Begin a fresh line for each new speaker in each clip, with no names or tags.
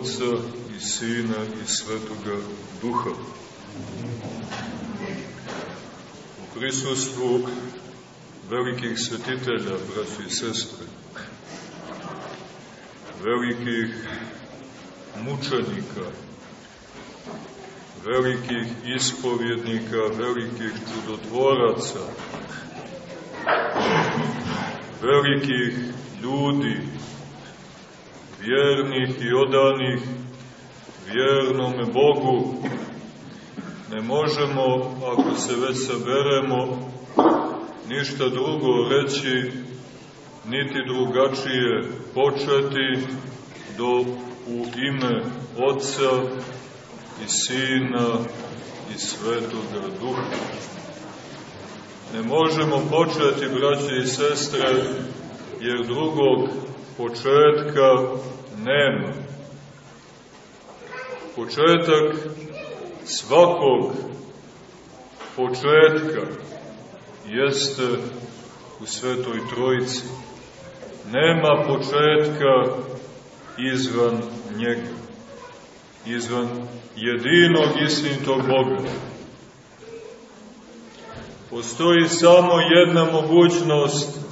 Otca i Sina i Svetoga Duha. U prisustvu velikih svetitelja, braći i sestre, velikih mučenika, velikih ispovjednika, velikih čudotvoraca, velikih ljudi, vjernih i odanih vjernome Bogu, ne možemo, ako se već saberemo, ništa drugo reći, niti drugačije početi do u ime Otca i Sina i Svetoga Duha. Ne možemo početi, braće i sestre, jer drugog početka nema. Početak svakog početka jeste u Svetoj Trojici. Nema početka izvan njega, izvan jedinog istinitog Boga. Postoji samo jedna mogućnost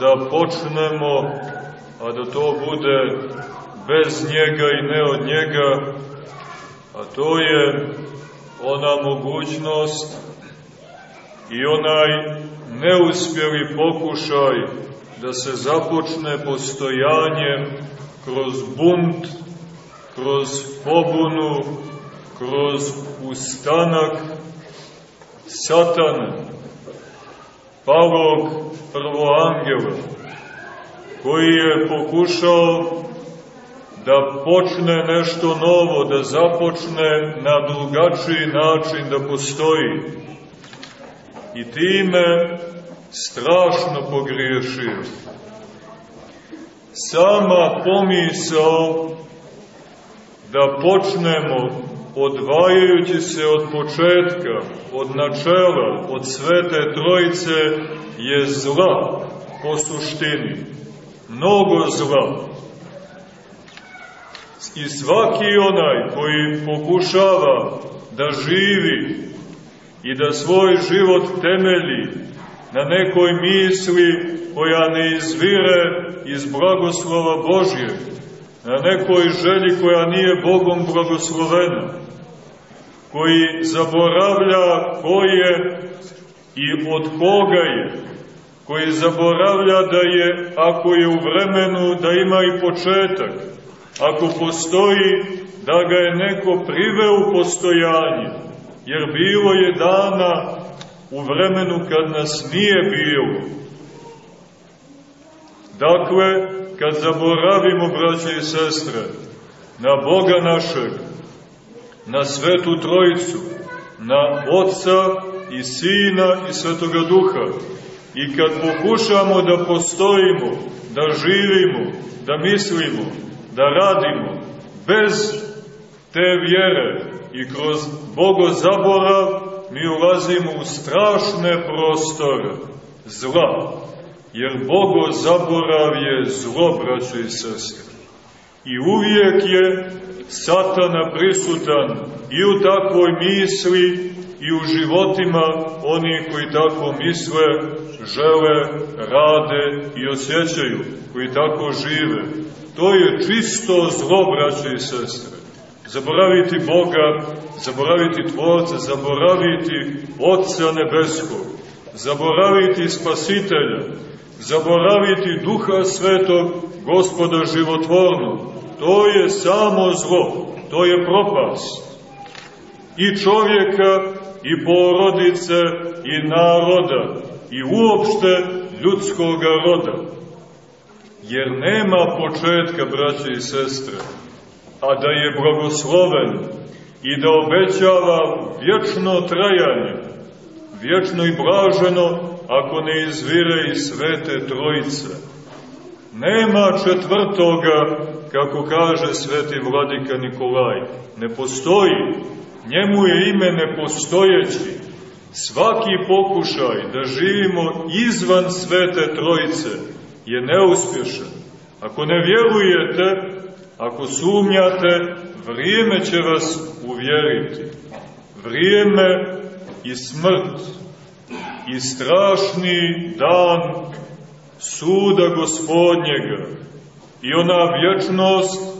da počnemo, a da to bude bez njega i ne od njega, a to je ona mogućnost i onaj neuspjeli pokušaj da se započne postojanje kroz bunt, kroz pobunu, kroz ustanak satana, palog prvoangela, koji je pokušao da počne nešto novo, da započne na drugačiji način da postoji. I time strašno pogriješio. Sama pomisao da počnemo odvajajući se od početka, od načela, od svete trojice, je zla po suštini. Mnogo zla. I svaki onaj koji pokušava da živi i da svoj život temelji na nekoj misli koja ne izvire iz blagoslova Božje, na nekoj želji koja nije Bogom blagoslovena, koji zaboravlja ko je i od koga je, koji zaboravlja da je, ako je u vremenu, da ima i početak, ako postoji, da ga je neko priveo u postojanje, jer bilo je dana u vremenu kad nas nije bilo. Dakle, kad zaboravimo, braće i sestre, na Boga našeg, na Svetu Trojicu, na Otca i Sina i Svetoga Duha, i kad pokušamo da postojimo, da živimo, da mislimo, da radimo bez te vjere i kroz bogozaborav mi ulazimo u strašne prostore zla, jer bogozaborav je zlo, braćo i sestre. I uvijek je satana prisutan i u takvoj misli i u životima onih koji tako misle, žele, rade i osjećaju, koji tako žive. To je čisto zlo, braće i sestre. Zaboraviti Boga, zaboraviti Tvorca, zaboraviti Otca Nebeskog, zaboraviti Spasitelja, zaboraviti Duha Svetog, Gospoda životvornog. To je samo zlo, to je propast. I čovjeka, i porodice, i naroda, i uopšte ljudskoga roda jer nema početka, braće i sestre, a da je blagosloven i da obećava vječno trajanje, vječno i blaženo, ako ne izvire iz svete trojice. Nema četvrtoga, kako kaže sveti vladika Nikolaj. Ne postoji. Njemu je ime nepostojeći. Svaki pokušaj da živimo izvan svete trojice, je neuspješan. Ako ne vjerujete, Ako sumnjate, vrijeme će vas uvjeriti. Vrijeme i smrt i strašni dan suda gospodnjega i ona vječnost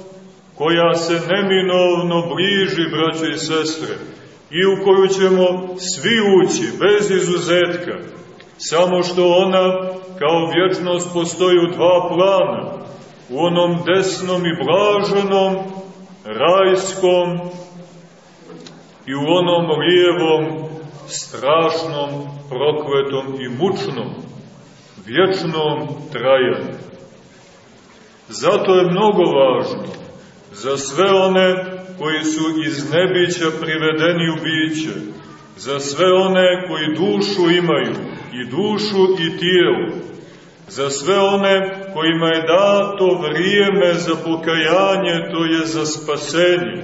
koja se neminovno bliži, braće i sestre, i u koju ćemo svi ući, bez izuzetka, samo što ona kao vječnost postoji u dva plana, u onom desnom i blaženom, rajskom i u onom lijevom, strašnom, prokletom i mučnom, vječnom trajanju. Zato je mnogo važno za sve one koji su iz nebića privedeni u biće, za sve one koji dušu imaju, i dušu i tijelo, za sve one kojima je dato vrijeme za pokajanje, to je za spasenje,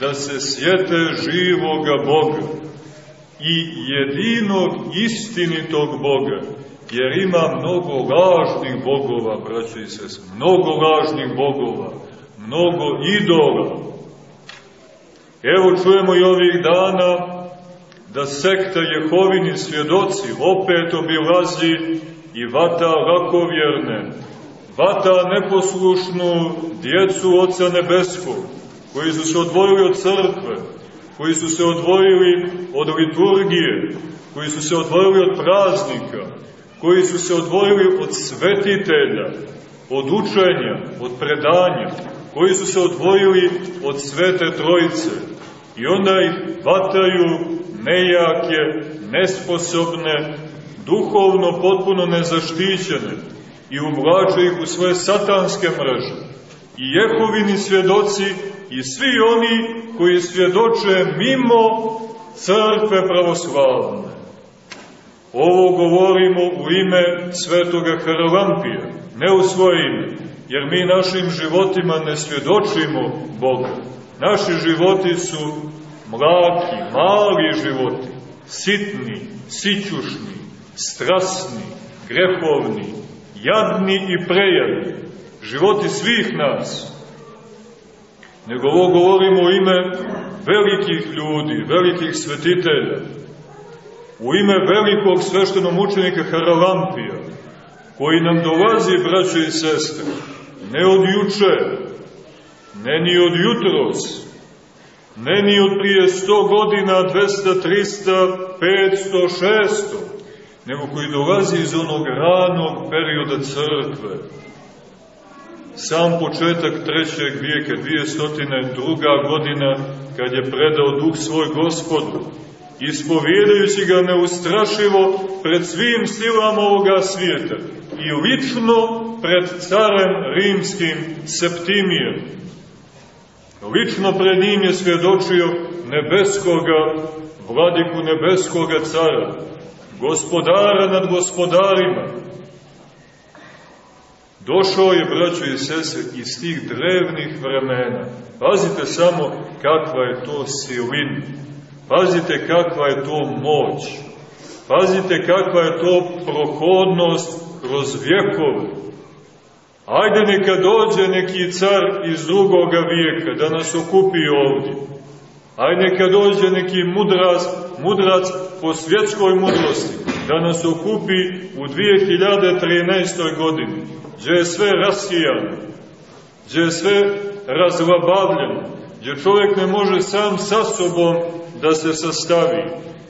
da se sjete živoga Boga i jedinog istinitog Boga, jer ima mnogo lažnih bogova, braćo i sese, mnogo lažnih bogova, mnogo idola. Evo čujemo i ovih dana da sekta Jehovini svjedoci opet obilazi i vata lakovjerne, vata neposlušnu djecu Oca Nebeskog, koji su se odvojili od crkve, koji su se odvojili od liturgije, koji su se odvojili od praznika, koji su se odvojili od svetitelja, od učenja, od predanja, koji su se odvojili od svete trojice i onda ih vataju nejake, nesposobne, duhovno potpuno nezaštićene i uvlače ih u svoje satanske mreže. I Jehovini svjedoci i svi oni koji svjedoče mimo crkve pravoslavne. Ovo govorimo u ime svetoga Haralampija, ne u svoje ime, jer mi našim životima ne svjedočimo Boga. Naši životi su mlaki, mali životi, sitni, sićušni, strasni, grehovni, jadni i prejadni, životi svih nas. Nego ovo govorimo u ime velikih ljudi, velikih svetitelja, u ime velikog sveštenog učenika Haralampija, koji nam dolazi, braćo i sestre, ne od juče, ne ni od jutros, ne ni od prije 100 godina, 200, 300, 500, 600, nego koji dolazi iz onog ranog perioda crkve. Sam početak trećeg vijeka, 202. godina, kad je predao duh svoj gospodu, ispovjedajući ga neustrašivo pred svim silama ovoga svijeta i lično pred carem rimskim Septimijem. Lično pred njim je svjedočio nebeskoga, vladiku nebeskoga cara, gospodara nad gospodarima. Došao je, braćo i sese, iz tih drevnih vremena. Pazite samo kakva je to silina Pazite kakva je to moć. Pazite kakva je to prohodnost kroz vjekove. Ajde neka dođe neki car iz drugoga vijeka da nas okupi ovdje. Ajde neka dođe neki mudrac, mudrac po svjetskoj mudrosti da nas okupi u 2013. godini, gdje je sve rasijano, gdje je sve razlabavljeno, gdje čovjek ne može sam sa sobom da se sastavi,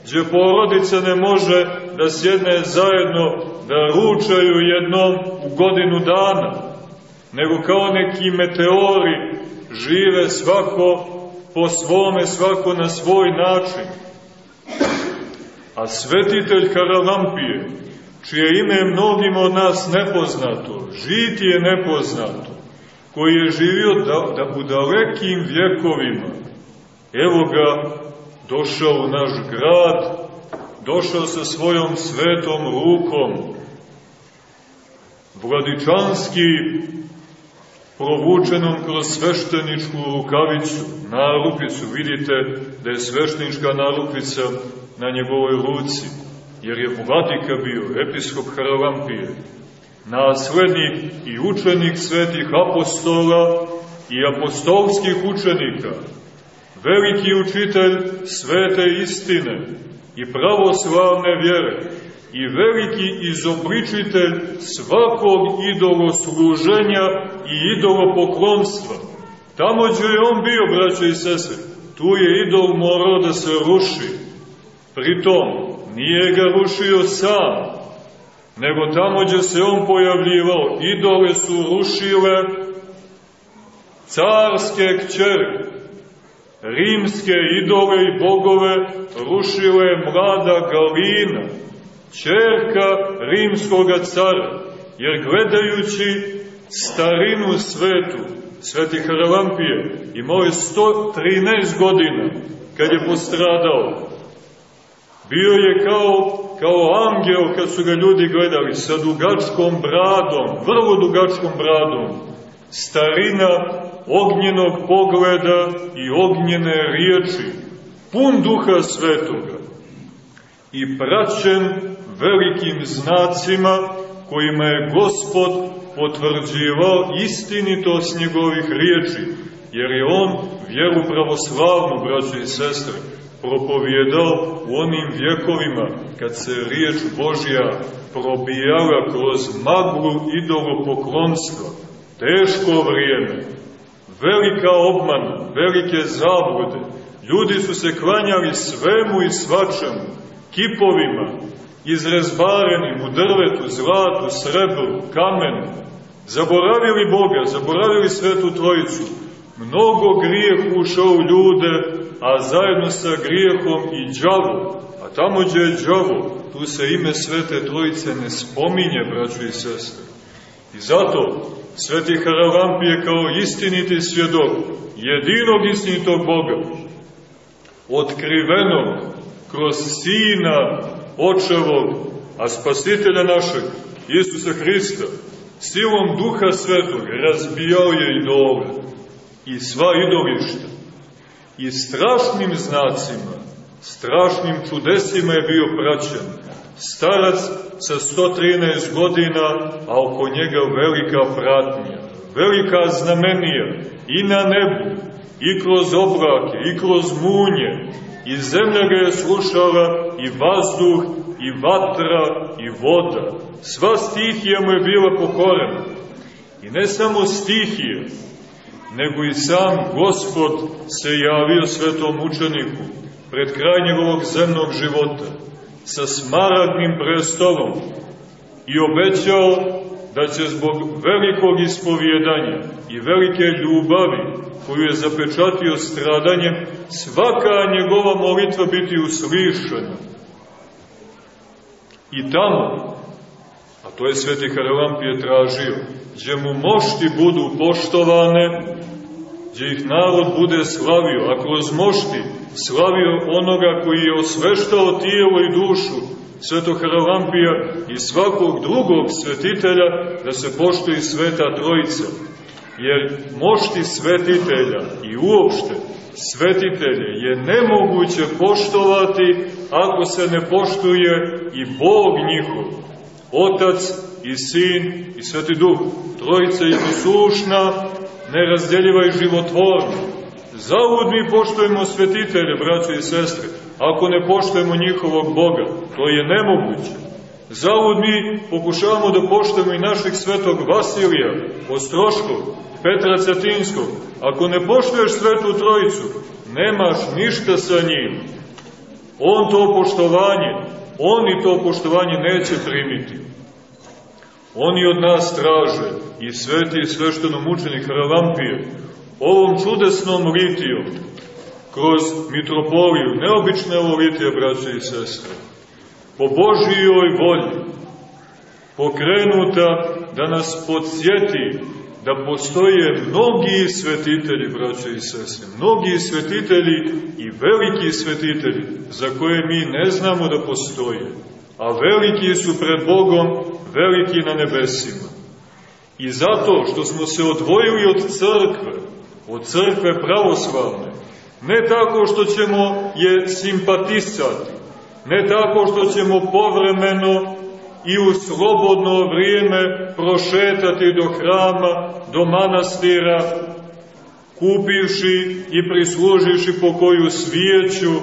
gdje porodica ne može da sjedne zajedno, da ručaju jednom u godinu dana, nego kao neki meteori žive svako po svome, svako na svoj način. A svetitelj Karalampije, čije ime je od nas nepoznato, žiti je nepoznato, koji je živio da, da u dalekim vjekovima, evo ga došao u naš grad, došao sa svojom svetom rukom, vladičanski provučenom kroz svešteničku rukavicu, narupicu, vidite da je sveštenička narupica na njegovoj ruci, jer je vladika bio, episkop Haralampije, naslednik i učenik svetih apostola i apostolskih učenika, veliki učitelj svete istine i pravoslavne vjere i veliki izobličitelj svakog idolosluženja i idolopoklonstva. Tamo je on bio, braćo i sese, tu je idol morao da se ruši. Pritom, nije ga rušio sam, nego tamo se on pojavljivao, idole su rušile carske kćeri, rimske idole i bogove rušile mlada Galina, čerka rimskoga cara, jer gledajući starinu svetu, sveti Haralampije, imao je 113 godina kad je postradao. Bio je kao, kao angel kad su ga ljudi gledali, sa dugačkom bradom, vrlo dugačkom bradom, starina ognjenog pogleda i ognjene riječi, pun duha svetoga i praćen velikim znacima kojima je Gospod potvrđivao istinitost njegovih riječi, jer je on vjeru pravoslavnu, braće i sestre, propovjedao u onim vjekovima kad se riječ Božja probijala kroz maglu idolopoklonstva. Teško vrijeme, velika obmana, velike zablude. Ljudi su se klanjali svemu i svačemu, kipovima, izrezbarenim u drvetu, zlatu, srebru, kamenu. Zaboravili Boga, zaboravili Svetu Trojicu. Mnogo grijeh ušao u ljude, a zajedno sa grijehom i džavu. A tamo gdje je džavu, tu se ime Svete Trojice ne spominje, braćo i sestre. I zato Sveti Haralampije kao istiniti svjedok jedinog istinitog Boga, otkrivenog kroz Sina Očevog, a Spasitelja našeg, Isusa Hrista, silom Duha Svetog razbijao je idole i sva idolišta i strašnim znacima, strašnim čudesima je bio praćen. Starac sa 113 godina, a oko njega velika pratnja, velika znamenija i na nebu, i kroz oblake, i kroz munje, i zemlja ga je slušala, i vazduh, i vatra, i voda. Sva stihija mu je bila pokorena. I ne samo stihije, nego i sam Gospod se javio svetom učeniku pred kraj njegovog zemnog života sa smaragnim prestolom i obećao da će zbog velikog ispovjedanja i velike ljubavi koju je zapečatio stradanjem, svaka njegova molitva biti uslišena. I tamo, a to je sveti Haralampije tražio, gdje mu mošti budu poštovane, gdje ih narod bude slavio, a kroz mošti slavio onoga koji je osveštao tijelo i dušu, svetog Haralampija i svakog drugog svetitelja, da se poštuje sveta trojica. Jer mošti svetitelja i uopšte svetitelje je nemoguće poštovati ako se ne poštuje i Bog njihov, Otac i Sin i Sveti Duh. Trojica je poslušna, nerazdjeljiva i životvorna. Zavud mi poštujemo svetitelje, braćo i sestre, ako ne poštujemo njihovog Boga. To je nemoguće. Zavud mi pokušavamo da poštujemo i našeg svetog Vasilija, Ostroškog, Petra Cetinskog. Ako ne poštuješ svetu trojicu, nemaš ništa sa njim. On to poštovanje, oni to poštovanje neće primiti. Oni od nas traže i sveti i svešteno mučenik Haralampije ovom čudesnom litijom kroz mitropoliju, neobične ovo litije, braće i sestre, po Božijoj volji, pokrenuta da nas podsjeti da postoje mnogi svetitelji, braće i sestre, mnogi svetitelji i veliki svetitelji za koje mi ne znamo da postoje, a veliki su pred Bogom, veliki na nebesima. I zato što smo se odvojili od crkve, od crkve pravoslavne, ne tako što ćemo je simpatisati, ne tako što ćemo povremeno i u slobodno vrijeme prošetati do hrama, do manastira, kupivši i prislužiši po koju svijeću,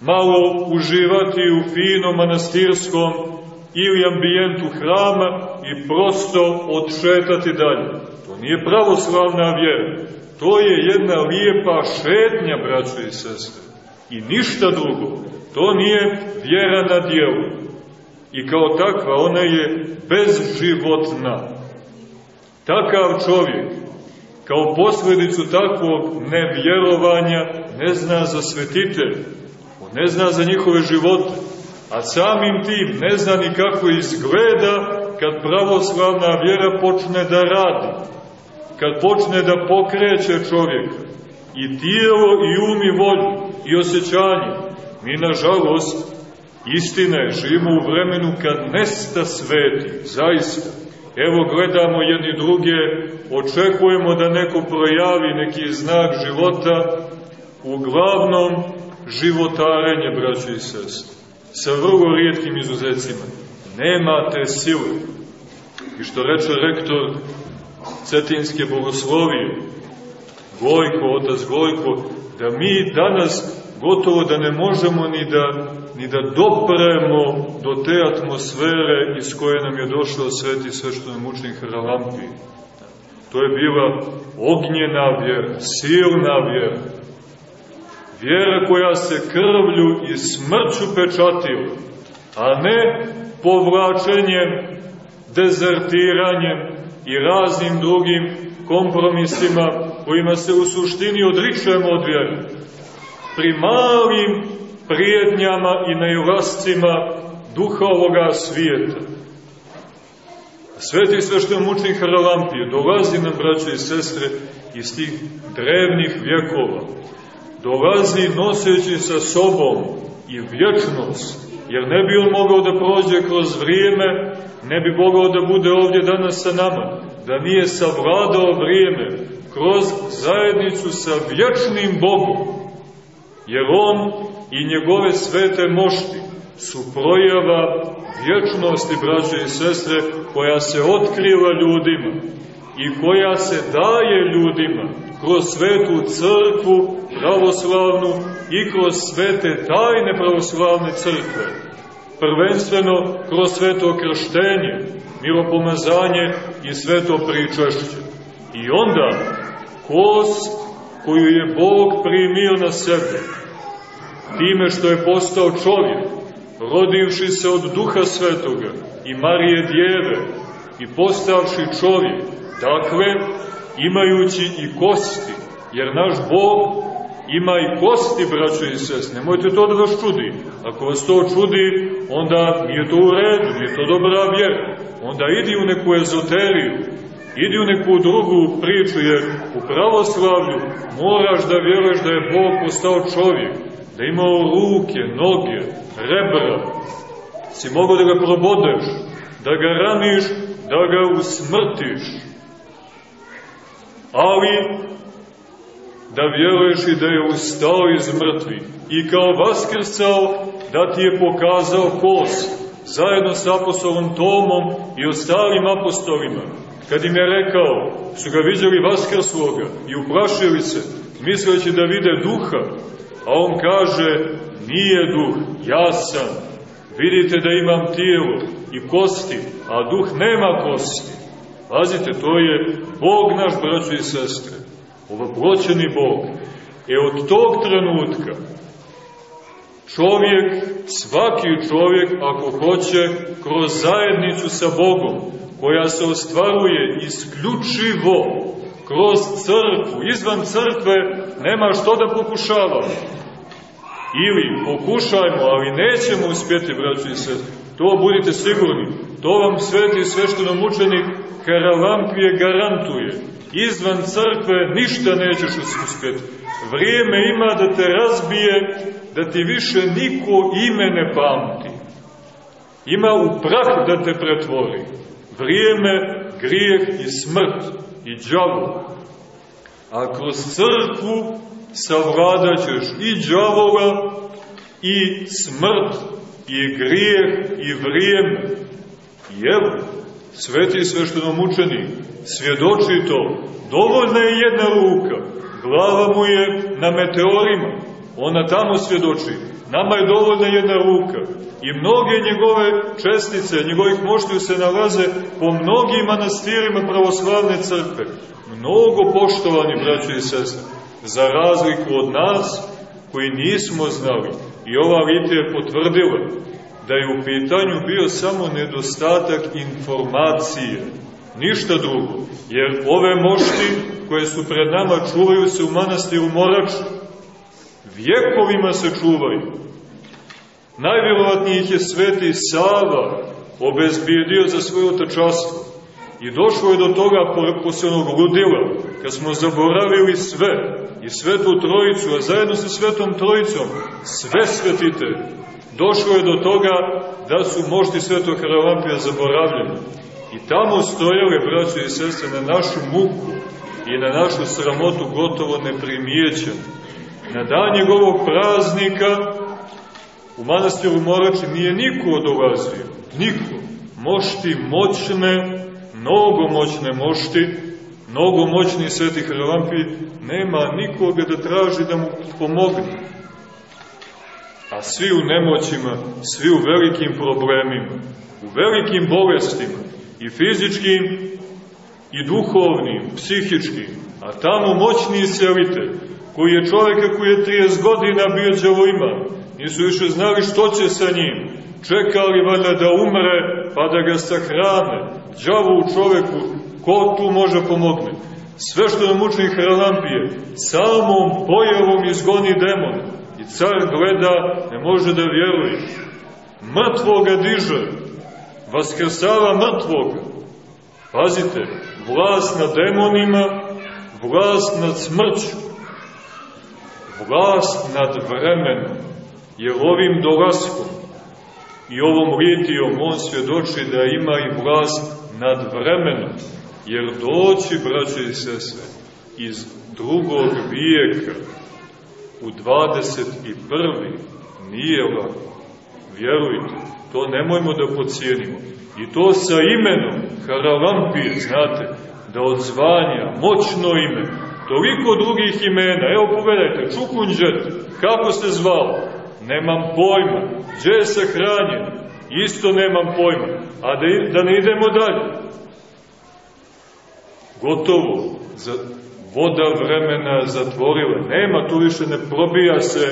malo uživati u finom manastirskom ili ambijentu hrama i prosto odšetati dalje. To nije pravoslavna vjera. To je jedna lijepa šetnja, braćo i sestre. I ništa drugo. To nije vjera na dijelu. I kao takva ona je bezživotna. Takav čovjek, kao posledicu takvog nevjerovanja, ne zna za svetitelj. Ne zna za njihove živote. A samim tim ne zna ni kako izgleda kad pravoslavna vjera počne da radi. Kad počne da pokreće čovjeka. I tijelo, i um, i volju, i osjećanje. Mi, nažalost, istina je, živimo u vremenu kad nesta sveti, zaista. Evo gledamo jedni druge, očekujemo da neko projavi neki znak života, uglavnom životarenje, braći i sestri sa vrlo rijetkim izuzecima. Nema te sile. I što reče rektor Cetinske bogoslovije, Gojko, otac Gojko, da mi danas gotovo da ne možemo ni da, ni da dopremo do te atmosfere iz koje nam je došao sveti svešteno mučnik Haralampi. To je bila ognjena vjera, silna vjera, Vjera koja se krvlju i smrću pečatila, a ne povlačenjem, dezertiranjem i raznim drugim kompromisima kojima se u suštini odričujemo od vjere. Pri malim prijednjama i najlascima duha ovoga svijeta. Sveti sveštenomučnik Haralampije dolazi nam, braće i sestre, iz tih drevnih vjekova, dolazi noseći sa sobom i vječnost, jer ne bi on mogao da prođe kroz vrijeme, ne bi mogao da bude ovdje danas sa nama, da nije savladao vrijeme kroz zajednicu sa vječnim Bogom, jer on i njegove svete mošti su projava vječnosti, braće i sestre, koja se otkriva ljudima i koja se daje ljudima kroz svetu crkvu pravoslavnu i kroz svete tajne pravoslavne crkve. Prvenstveno kroz sveto krštenje, miropomazanje i sveto pričešće. I onda kost koju je Bog primio na sebe, time što je postao čovjek, rodivši se od duha svetoga i Marije djeve i postavši čovjek, dakle, imajući i kosti, jer naš Bog ima i kosti, braćo i sest, nemojte to da vas čudi. Ako vas to čudi, onda nije to u redu, nije to dobra vjera. Onda idi u neku ezoteriju, idi u neku drugu priču, jer u pravoslavlju moraš da vjeruješ da je Bog postao čovjek, da imao ruke, noge, rebra, si mogao da ga probodeš, da ga raniš, da ga usmrtiš, ali da vjeruješ i da je ustao iz mrtvi i kao vaskrsao da ti je pokazao kost zajedno sa apostolom Tomom i ostalim apostolima. Kad im je rekao, su ga vidjeli vaskrsloga i uplašili se, misleći da vide duha, a on kaže, nije duh, ja sam. Vidite da imam tijelo i kosti, a duh nema kosti. Pazite, to je Bog naš, braćo i sestre, ovoploćeni Bog. E od tog trenutka čovjek, svaki čovjek, ako hoće, kroz zajednicu sa Bogom, koja se ostvaruje isključivo kroz crkvu, izvan crkve, nema što da pokušava. Ili pokušajmo, ali nećemo uspjeti, braćo i sestre. To budite sigurni. To vam sveti svešteno mučenik Karalampije garantuje. Izvan crkve ništa nećeš uspjeti. Vrijeme ima da te razbije, da ti više niko ime ne pamti. Ima u prah da te pretvori. Vrijeme, grijeh i smrt i džavo. A kroz crkvu savladaćeš i džavoga i smrt i grijeh i vrijeme. I evo, sveti sveštenomučeni, svjedoči to, dovoljna je jedna ruka, glava mu je na meteorima, ona tamo svjedoči, nama je dovoljna jedna ruka, i mnoge njegove čestice, njegovih moštiju se nalaze po mnogim manastirima pravoslavne crkve, mnogo poštovani, braći i sestre, za razliku od nas, koji nismo znali, i ova litija je potvrdila, da je u pitanju bio samo nedostatak informacije, ništa drugo, jer ove mošti koje su pred nama čuvaju se u manastiru Moraču, vjekovima se čuvaju. Najvjerovatniji ih je sveti Sava obezbijedio za svoje otačastvo. I došlo je do toga posle onog ludila, kad smo zaboravili sve, i svetu trojicu, a zajedno sa svetom trojicom, sve svetite, došlo je do toga da su mošti svetog Haralampija zaboravljeni. I tamo stojale, braće i sestre, na našu muku i na našu sramotu gotovo neprimijećeni. Na dan njegovog praznika u manastiru Morači nije niko dolazio, niko. Mošti moćne, mnogo moćne mošti, mnogo moćni sveti Haralampij, nema nikoga da traži da mu pomogne. A svi u nemoćima, svi u velikim problemima, u velikim bolestima, i fizičkim, i duhovnim, psihičkim, a tamo moćni iscelitelj, koji je čovjeka koji je 30 godina bio djevojima, nisu više znali što će sa njim, čekali valjda da umre, pa da ga sahrane, džavu u čoveku, ko tu može pomogne? Sve što nam uči Hralampije, samom pojavom izgoni demona, I car gleda, ne može da vjeruje. Mrtvoga diže, vaskrsava mrtvoga. Pazite, vlast nad demonima, vlast nad smrću, vlast nad vremenom, jer ovim dolaskom i ovom litijom on svjedoči da ima i vlast nad vremenom, jer doći, braće i sestre, iz drugog vijeka, u 21. nije lako. Vjerujte, to nemojmo da pocijenimo. I to sa imenom Haralampije, znate, da odzvanja, moćno ime, toliko drugih imena. Evo povedajte, Čukunđet, kako se zvao? Nemam pojma. Gdje je sahranjen? Isto nemam pojma. A da, da ne idemo dalje. Gotovo. Za, voda vremena zatvorila. Nema, tu više ne probija se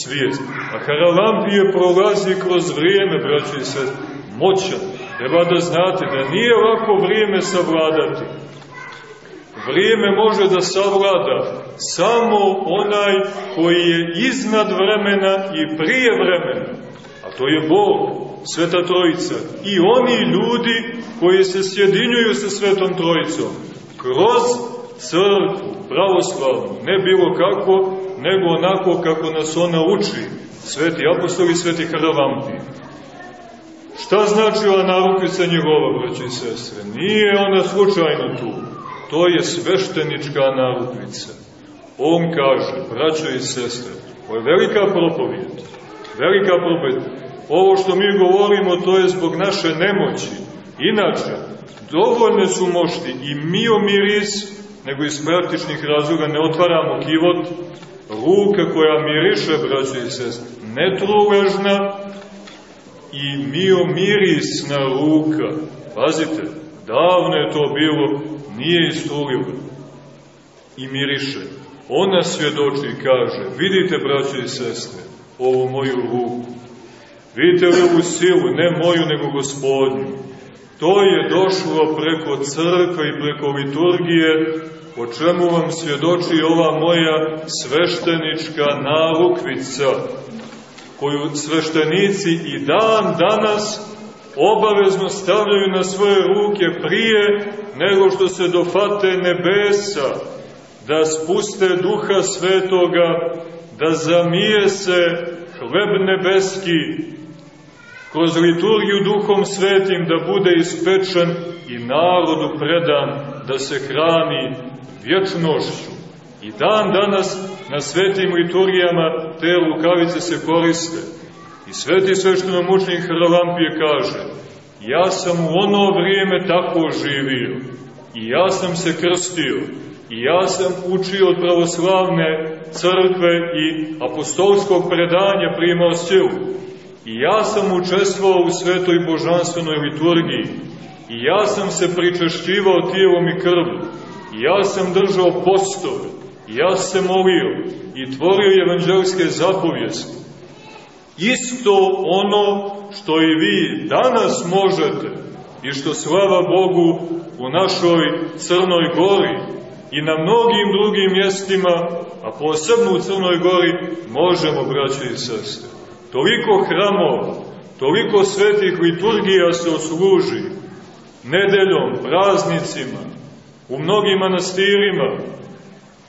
svijest. A Haralampije prolazi kroz vrijeme, braći sest, moćan. Treba da znate da nije ovako vrijeme savladati. Vrijeme može da savlada samo onaj koji je iznad vremena i prije vremena. A to je Bog, Sveta Trojica. I oni ljudi koji se sjedinjuju sa Svetom Trojicom. Kroz crkvu, pravoslavnu, ne bilo kako, nego onako kako nas ona uči, sveti apostoli i sveti Haralampiji. Šta znači ova narukvica njegova, braći i sestre? Nije ona slučajno tu. To je sveštenička narukvica. On kaže, braćo i sestre, ovo je velika propovijed. Velika propovijed. Ovo što mi govorimo, to je zbog naše nemoći. Inače, dovoljne su mošti i mio miris nego iz praktičnih razloga ne otvaramo kivot, ruka koja miriše, braće i sest, netruležna i mio mirisna ruka. Pazite, davno je to bilo, nije istruljivo i miriše. Ona svjedoči i kaže, vidite, braće i sestre, ovu moju ruku. Vidite li ovu silu, ne moju, nego gospodnju. To je došlo preko crkve i preko liturgije o čemu vam svjedoči ova moja sveštenička narukvica, koju sveštenici i dan danas obavezno stavljaju na svoje ruke prije nego što se dofate nebesa, da spuste duha svetoga, da zamije se hleb nebeski, kroz liturgiju duhom svetim da bude ispečen i narodu predan da se hrani vječnošću. I dan danas na svetim liturgijama te lukavice se koriste. I sveti svešteno mučnik Hralampije kaže, Ja sam u ono vrijeme tako živio. I ja sam se krstio. I ja sam učio od pravoslavne crkve i apostolskog predanja primao sjelu. I ja sam učestvovao u svetoj božanstvenoj liturgiji. I ja sam se pričešćivao tijelom i krvom. I ja sam držao postove. I ja se molio i tvorio evanđelske zapovijesti. Isto ono što i vi danas možete i što slava Bogu u našoj Crnoj gori i na mnogim drugim mjestima, a posebno u Crnoj gori, možemo, braće i sestre. Toliko hramova, toliko svetih liturgija se osluži, nedeljom, praznicima, u mnogim manastirima,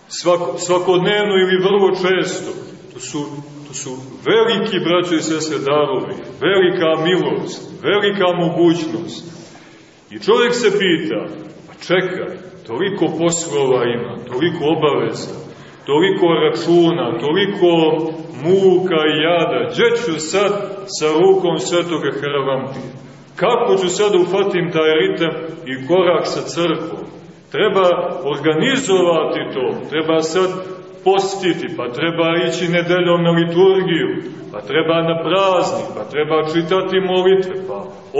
svako, svakodnevno ili vrlo često. To su, to su veliki, braćo i sestre, darovi, velika milost, velika mogućnost. I čovjek se pita, pa čekaj, toliko poslova ima, toliko obaveza, toliko računa, toliko muka i jada, gdje ću sad sa rukom svetoga Haravampija? Kako ću sad ufatim taj ritem i korak sa crkvom? Treba organizovati to, treba sad postiti, pa treba ići nedeljom na liturgiju, pa treba na praznik, pa treba čitati molitve, pa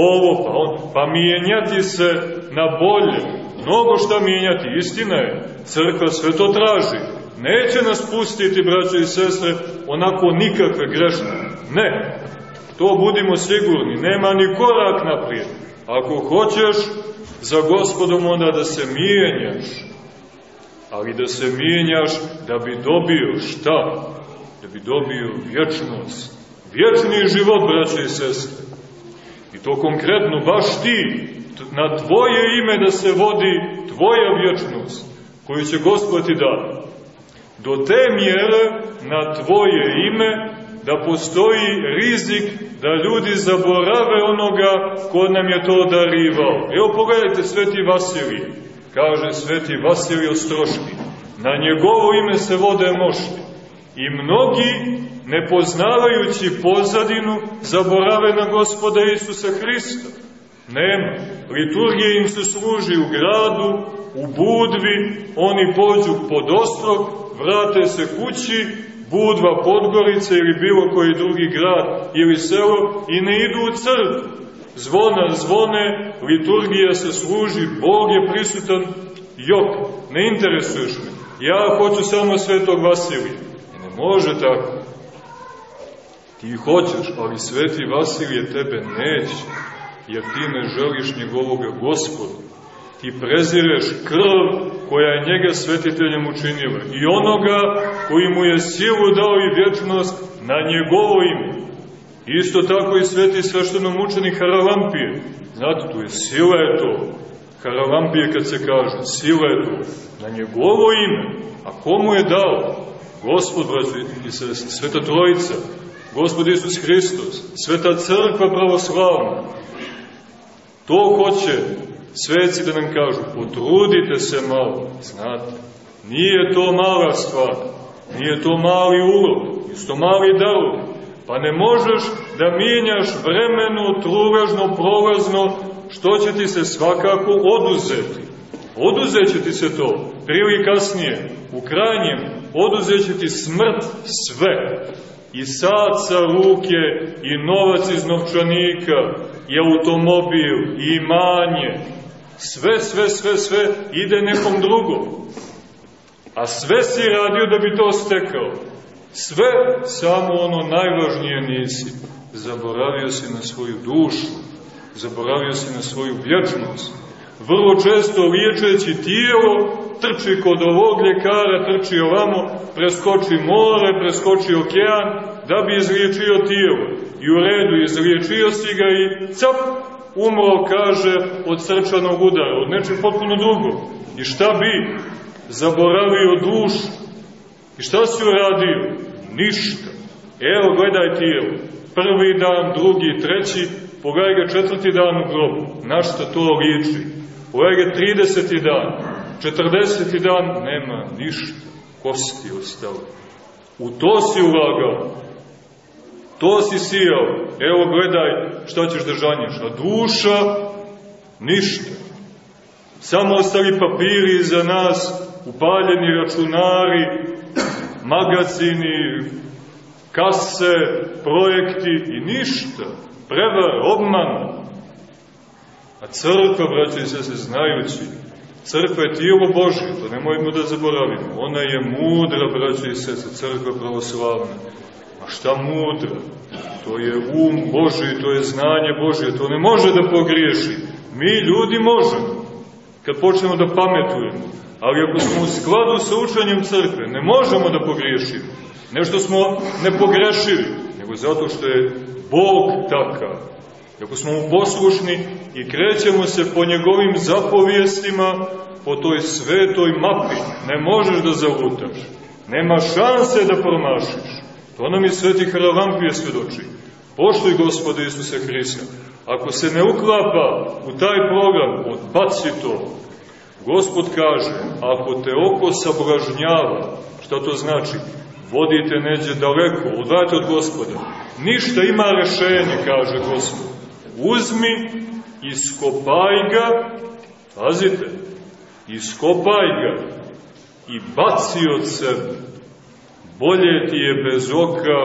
ovo, pa on, pa mijenjati se na bolje. Mnogo šta mijenjati, istina je, crkva sve to traži. Neće nas pustiti, braće i sestre, onako nikakve grešne. Ne, to budimo sigurni, nema ni korak naprijed. Ako hoćeš za gospodom, onda da se mijenjaš. Ali da se mijenjaš da bi dobio šta? Da bi dobio vječnost. Vječni život, braće i sestre. I to konkretno, baš ti, na tvoje ime da se vodi tvoja vječnost, koju će gospod ti dati. Do te mjere na tvoje ime da postoji rizik da ljudi zaborave onoga ko nam je to darivao. Evo pogledajte sveti Vasilij, kaže sveti Vasilij Ostroški, na njegovo ime se vode mošti. I mnogi, ne poznavajući pozadinu, zaborave na gospoda Isusa Hrista. Nema. Liturgija im se služi u gradu, u budvi, oni pođu pod ostrog, vrate se kući, Budva, Podgorica ili bilo koji drugi grad ili selo i ne idu u crkvu. Zvona zvone, liturgija se služi, Bog je prisutan, jok, ne interesuješ me. Ja hoću samo svetog Vasilija. Ne može tako. Ti hoćeš, ali sveti Vasilije tebe neće, jer ti ne želiš njegovoga gospoda. Ti prezireš krv koja je njega svetiteljem učinila i onoga koji mu je silu dao i vječnost na njegovo ime. Isto tako i sveti svešteno mučenik Haralampije. Znate, tu je sila je to. Haralampije kad se kaže, sila je to. Na njegovo ime. A komu je dao? Gospod, braći i sveta Trojica, Gospod Isus Hristos, sveta crkva pravoslavna. To hoće sveci da nam kažu, potrudite se malo, znate, nije to mala stvar, nije to mali ulog, isto mali darov, pa ne možeš da mijenjaš vremeno, truležno, prolazno, što će ti se svakako oduzeti. Oduzet će ti se to, prije kasnije, u krajnjem, oduzet će ti smrt sve, i sad sa ruke, i novac iz novčanika, i automobil, i imanje, sve, sve, sve, sve ide nekom drugom. A sve si radio da bi to stekao. Sve, samo ono najvažnije nisi. Zaboravio si na svoju dušu, zaboravio si na svoju vječnost. Vrlo često liječeći tijelo, trči kod ovog ljekara, trči ovamo, preskoči more, preskoči okean, da bi izliječio tijelo. I u redu, izliječio si ga i cap, umro, kaže, od srčanog udara, od nečeg potpuno drugo. I šta bi? Zaboravio dušu. I šta si uradio? Ništa. Evo, gledaj tijelo. Prvi dan, drugi, treći, pogledaj ga četvrti dan u grobu. Na šta to liči? Pogledaj ga 30. dan, 40. dan, nema ništa. Kosti ostale. U to si ulagao. To si sijao, evo gledaj šta ćeš da žanješ. A duša, ništa. Samo ostali papiri za nas, upaljeni računari, magazini, kase, projekti i ništa. Prevar, obman. A crkva, braći i se znajući, crkva je tijelo Božje, to nemojmo da zaboravimo. Ona je mudra, braći i sese, crkva pravoslavna. A šta mudra? To je um Boži, to je znanje Božje, to ne može da pogriješi. Mi ljudi možemo, kad počnemo da pametujemo. Ali ako smo u skladu sa učenjem crkve, ne možemo da pogriješimo. Nešto smo nepogrešivi, nego zato što je Bog takav. Ako smo mu poslušni i krećemo se po njegovim zapovijestima, po toj svetoj mapi, ne možeš da zavutaš. Nema šanse da promašiš. To nam je sveti Haravampije svedoči. Poštuj gospode Isuse Hrista. Ako se ne uklapa u taj program, odbaci to. Gospod kaže, ako te oko sablažnjava, šta to znači? Vodite neđe daleko, odvajte od gospoda. Ništa ima rešenje, kaže gospod. Uzmi, iskopaj ga, pazite, iskopaj ga i baci od sebe. Bolje ti je bez oka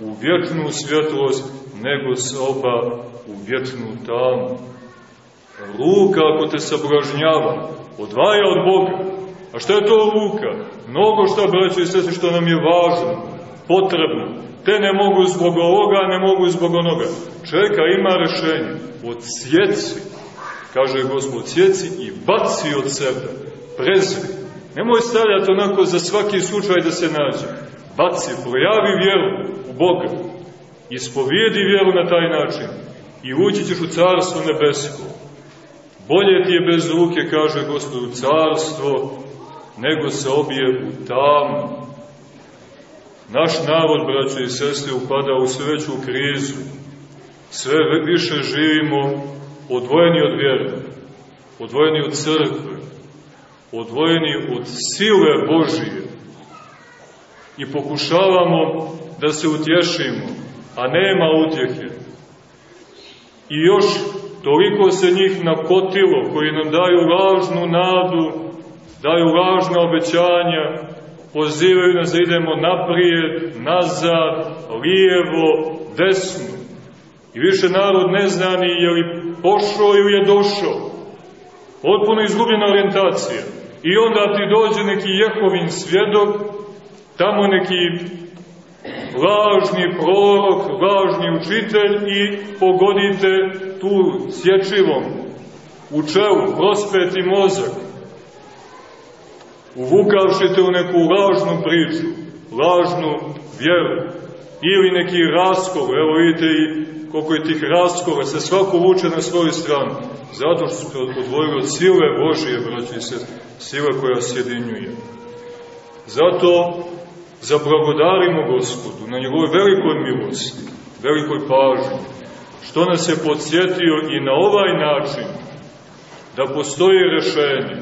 u vječnu svjetlost nego soba u vječnu tamu. Ruka ako te sablažnjava, odvaja od Boga. A šta je to ruka? Mnogo šta, braćo i sestri, što nam je važno, potrebno. Te ne mogu zbog ovoga, ne mogu zbog onoga. Čeka, ima rešenje. Odsjeci, kaže gospod, odsjeci i baci od sebe. Prezri. Nemoj stavljati onako za svaki slučaj da se nađe. Baci, projavi vjeru u Boga. Ispovijedi vjeru na taj način i ući ćeš u carstvo nebesko. Bolje ti je bez ruke, kaže gospod, u carstvo, nego se obije u tamu. Naš narod, braće i sestre, upada u sve veću krizu. Sve više živimo odvojeni od vjere, odvojeni od crkve, odvojeni od sile Božije i pokušavamo da se utješimo, a nema utjehe. I još toliko se njih nakotilo koji nam daju lažnu nadu, daju lažna obećanja, pozivaju nas da idemo naprijed, nazad, lijevo, desno. I više narod ne zna ni je li pošao ili je došao. Potpuno izgubljena orijentacija. I onda ti dođe neki Jehovin svjedok, tamo neki lažni prorok, lažni učitelj i pogodite tu sječivom u čelu, prospeti mozak, uvukavšite u neku lažnu priču, lažnu vjeru, ili neki raskol, evo vidite i koliko je tih raskova, se svako vuče na svoju stranu, zato što ste odvojili od sile Božije, braći se, sile koja sjedinjuje. Zato zablagodarimo Gospodu na njegovoj velikoj milosti, velikoj pažnji, što nas je podsjetio i na ovaj način da postoji rešenje,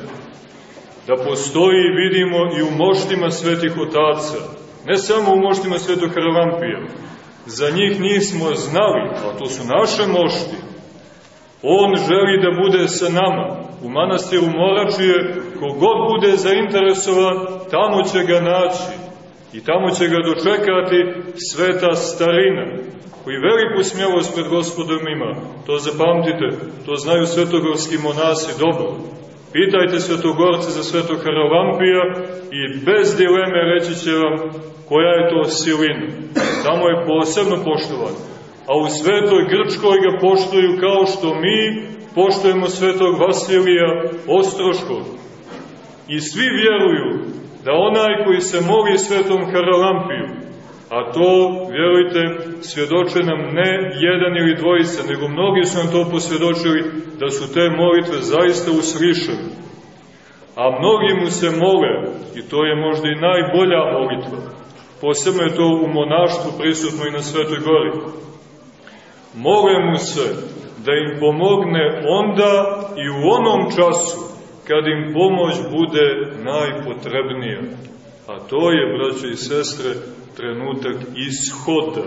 da postoji, vidimo, i u moštima svetih otaca, ne samo u moštima svetog Haravampija, za njih nismo znali, a to su naše mošti, On želi da bude sa nama. U manastiru Moračije, kogod bude zainteresovan, tamo će ga naći. I tamo će ga dočekati sveta starina, koji veliku smjelost pred gospodom ima. To zapamtite, to znaju svetogorski monasi dobro. Pitajte svetogorce za svetog Haravampija i bez dileme reći će vam koja je to silina. Tamo je posebno poštovan. A u svetoj Grčkoj ga poštuju kao što mi poštujemo svetog Vasilija Ostroškog. I svi vjeruju da onaj koji se moli svetom Haralampiju, a to, vjerujte, svjedoče nam ne jedan ili dvojica, nego mnogi su nam to posvjedočili da su te molitve zaista uslišene. A mnogi mu se mole, i to je možda i najbolja molitva, posebno je to u monaštvu prisutno i na Svetoj gori. Mole mu se da im pomogne onda i u onom času kad im pomoć bude najpotrebnija. A to je, braće i sestre, trenutak ishoda.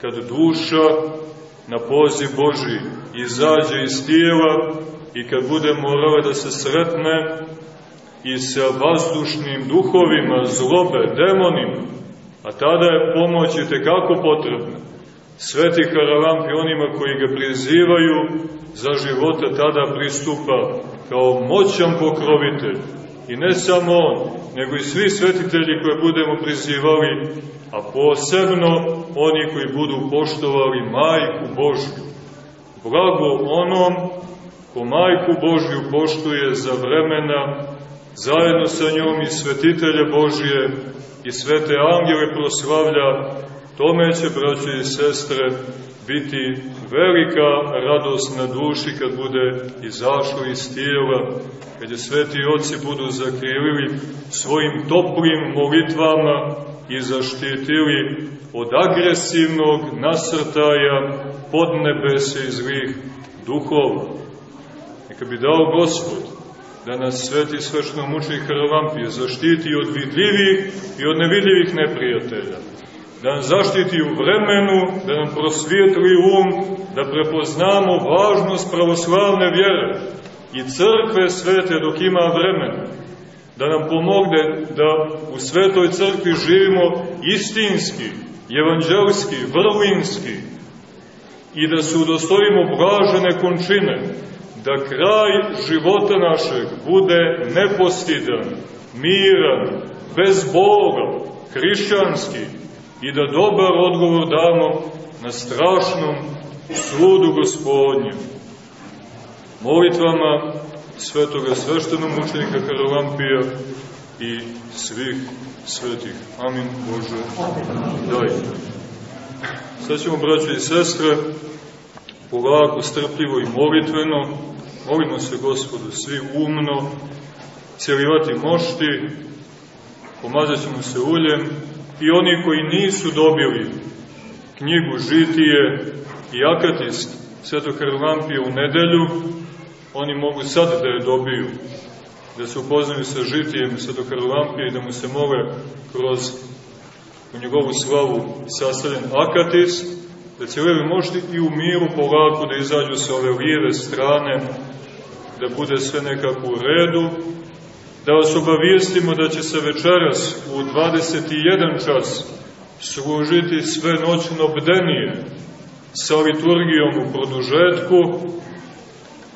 kad duša na poziv Boži izađe iz tijela i kad bude morala da se sretne i sa vazdušnim duhovima, zlobe, demonima, a tada je pomoć i tekako potrebna. Sveti Haralampi onima koji ga prizivaju za života tada pristupa kao moćan pokrovitelj. I ne samo on, nego i svi svetitelji koje budemo prizivali, a posebno oni koji budu poštovali Majku Božju. Blago onom ko Majku Božju poštuje za vremena, zajedno sa njom i svetitelje Božije i svete angele proslavlja, tome će, braće i sestre, biti velika radost na duši kad bude izašlo iz tijela, kad je sveti oci budu zakrivili svojim toplim molitvama i zaštitili od agresivnog nasrtaja pod nebese i zlih duhova. Neka bi dao Gospod da nas sveti svešno mučnih Haralampije zaštiti od vidljivih i od nevidljivih neprijatelja, da nam zaštiti u vremenu, da nam prosvijetli um, da prepoznamo važnost pravoslavne vjere i crkve svete dok ima vremena, da nam pomogne da u svetoj crkvi živimo istinski, evanđelski, vrlinski i da se udostojimo blažene končine, da kraj života našeg bude nepostidan, miran, bez Boga, hrišćanski i da dobar odgovor damo na strašnom sudu gospodnjem. Molitvama svetoga sveštenog mučenika Karolampija i svih svetih. Amin Bože, daj. Sad ćemo, braće i sestre, polako, strpljivo i molitveno, molimo se gospodu svi umno, cijelivati mošti, pomazat ćemo se uljem i oni koji nisu dobili knjigu Žitije i Akatist Svetog Karolampija u nedelju, oni mogu sad da je dobiju, da se upoznaju sa žitijem Svetog Karolampija i da mu se mole kroz u njegovu slavu sastavljen Akatist, da će levi možda i u miru polako da izađu sa ove lijeve strane, da bude sve nekako u redu, da vas obavijestimo da će se večeras u 21 čas služiti sve noćno bdenije sa liturgijom u produžetku.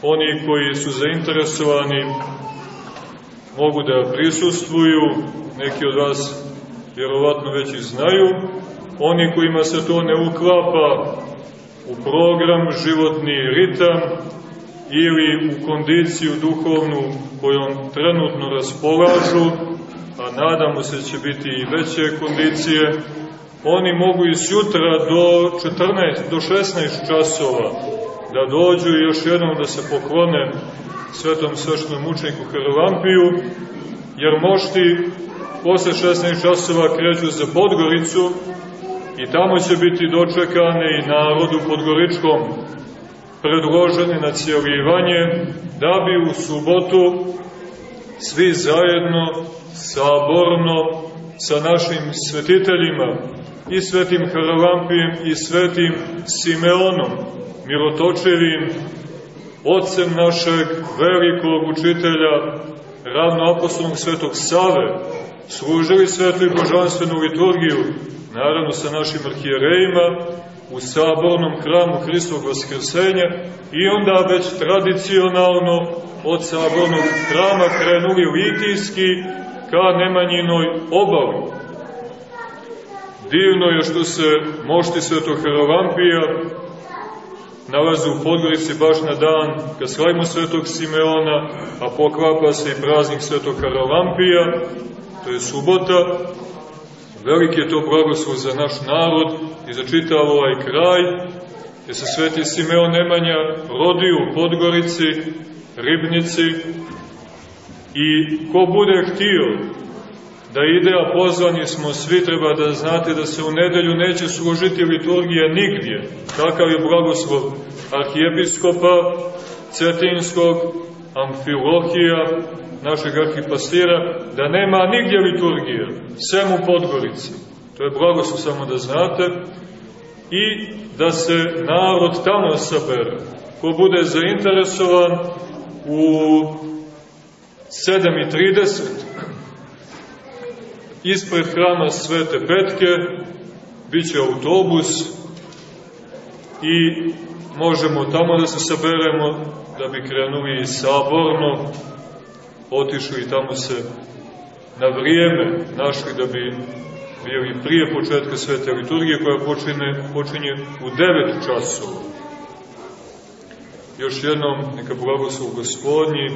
Oni koji su zainteresovani mogu da prisustvuju, neki od vas vjerovatno već i znaju, oni kojima se to ne uklapa u program, životni ritam ili u kondiciju duhovnu kojom trenutno raspolažu, a nadamo se će biti i veće kondicije, oni mogu i sutra do 14, do 16 časova da dođu i još jednom da se poklone svetom svešnom mučniku Haralampiju, jer mošti posle 16 časova kreću za Podgoricu, i tamo će biti dočekane i narodu podgoričkom predložene na cijelivanje, da bi u subotu svi zajedno, saborno, sa našim svetiteljima, i svetim Haralampijem i svetim Simeonom, mirotočevim, ocem našeg velikog učitelja, ravnoapostolnog svetog Save, služili svetu i božanstvenu liturgiju, naravno sa našim arhijerejima, u sabornom hramu Hristovog Vaskrsenja i onda već tradicionalno od sabornog hrama krenuli litijski ka Nemanjinoj obali. Divno je što se mošti Svetog Haralampija nalaze u Podgorici baš na dan kad slavimo Svetog Simeona, a poklapa se i praznik Svetog Haralampija, to je subota, Veliki je to blagoslov za naš narod i za čitav ovaj kraj, gde se sveti Simeon Nemanja rodio u Podgorici, Ribnici i ko bude htio da ide, a pozvani smo svi, treba da znate da se u nedelju neće služiti liturgija nigdje. Takav je blagoslov arhijepiskopa Cetinskog, Amfilohija, našeg arhipastira, da nema nigdje liturgije, sem u Podgorici. To je blagoslov samo da znate. i da se narod tamo sabere. Ko bude zainteresovan u 7.30 ispred hrama Svete Petke bit će autobus i možemo tamo da se saberemo da bi krenuli saborno, otišli i tamo se na vrijeme našli da bi bili prije početka svete liturgije koja počine, počinje u 9 časova. Još jednom, neka blagoslov gospodnji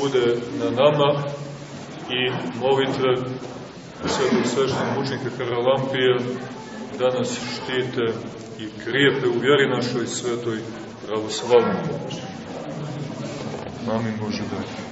bude na nama i molitve svetog svešnog mučnika Haralampija da nas štite i krijepe u vjeri našoj svetoj pravoslavnoj. Amin Bože da.